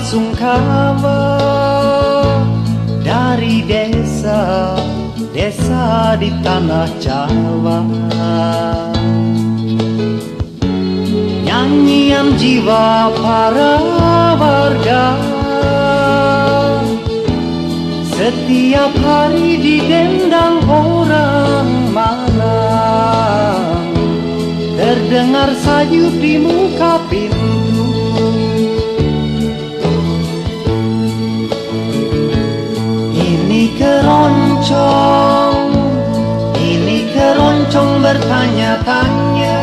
sungkawa dari desa desa di tanah Jawa. Nyanyian jiwa para warga setiap hari didendang orang malam. Terdengar sayup di muka pintu keroncong. Ini keroncong bertanya-tanya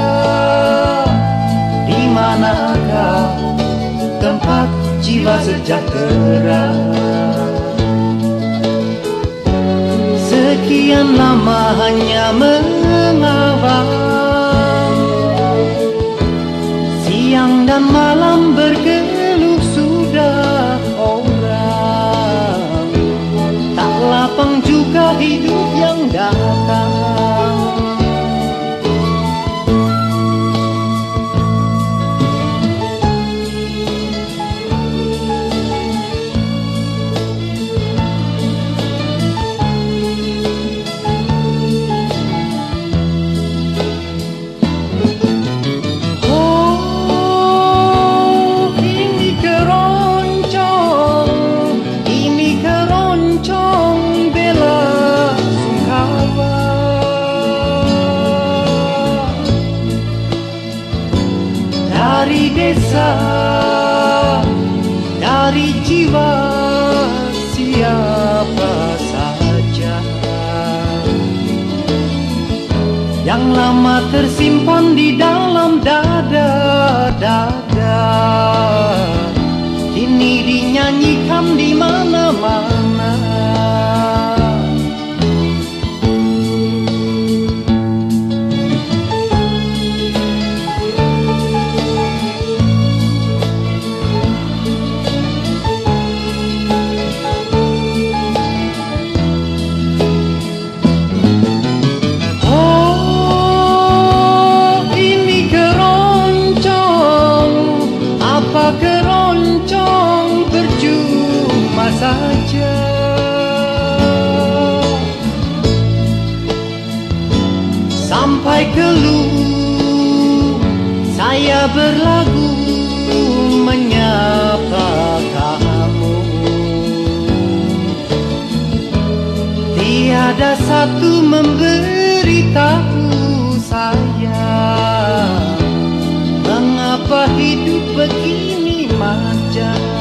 di manakah tempat jiwa sejahtera. Sekian lama hanya mengawal. Siang dan malam bergeluh juga hidup yang datang desa, dari jiwa siapa saja. Yang lama tersimpan di dalam dada-dada kini dinyanyikan di mana-mana saja. Sampai keluh, saya berlagu menyapa kamu. Tiada satu memberitahu saya Mengapa hidup begini macam